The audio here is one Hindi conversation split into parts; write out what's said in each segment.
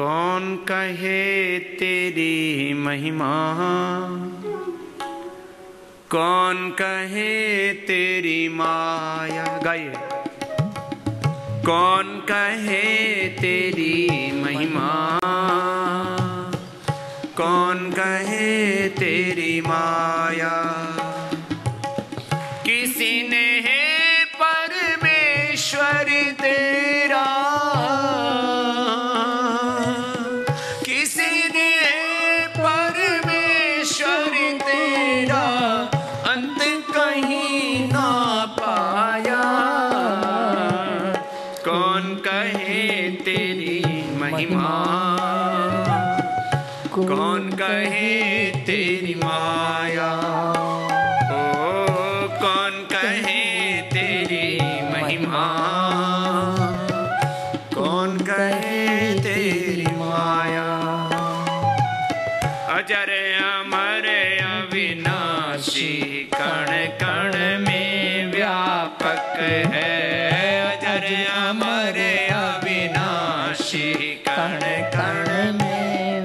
कौन कहे तेरी महिमा? कौन कहे तेरी माया? गाइए। कौन कहे तेरी महिमा? कौन कहे तेरी माया? किसी ने है परमेश्वर तेरा कौन कहे तेरी महिमा? कौन कहे तेरी माया? ओ कौन कहे तेरी महिमा? कौन कहे तेरी माया? अजर अमर अविनाशी कण कण में व्यापक है।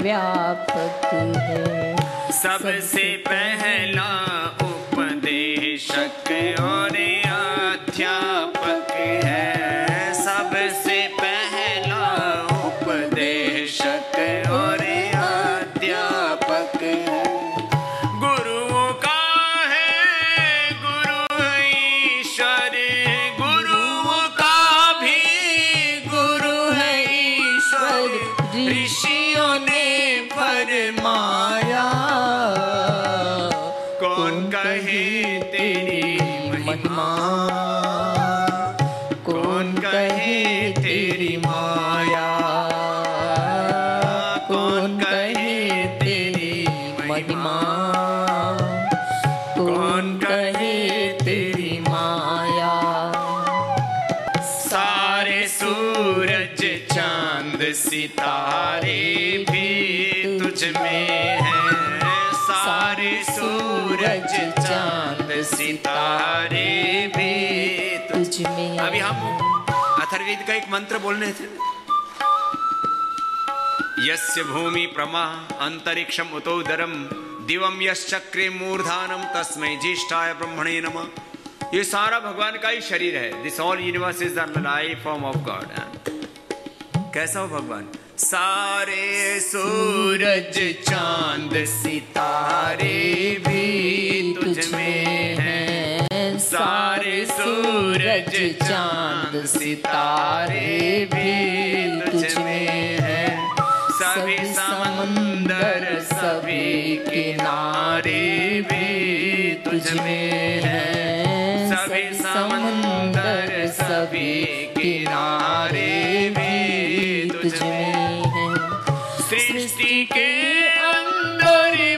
व्यापक है। सबसे पहला उपदेशक और अध्यापक है। कौन कहे तेरी महिमा? कौन कहे तेरी माया? कौन कहे तेरी महिमा? कौन कहे तेरी माया? सारे सूरज, चाँद, सितारे भी तुझ में सूरज चाँद सितारे भी तुझ तुझ में अभी हम अथर्वेद का एक मंत्र बोलने थे। यस्य भूमि प्रमा अंतरिक्षम उतोदरम दिवम यश्चक्रे मूर्धानम तस्मै ज्येष्ठाय ब्रह्मणे नमः। ये सारा भगवान का ही शरीर है। This all universe is the life form of God कैसा हो भगवान? सारे सूरज चाँद सितारे भी सूरज चाँद सितारे भी तुझ में हैं। सभी समंदर, सभी किनारे भी तुझ में हैं। सभी समंदर, सभी किनारे भी तुझ में हैं। सृष्टि के अंदर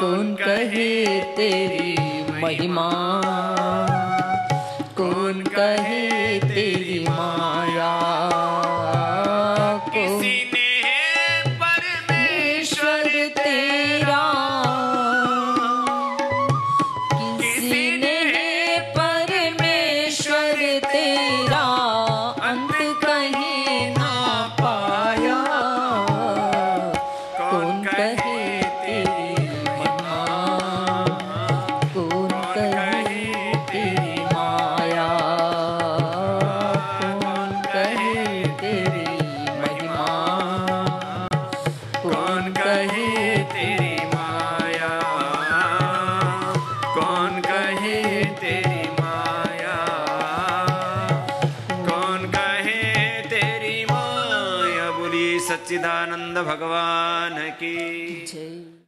कौन कहे तेरी महिमा? कौन कहे तेरी कौन कहे तेरी माया? कौन कहे तेरी माया? कौन कहे तेरी माया? बोली सच्चिदानंद भगवान की।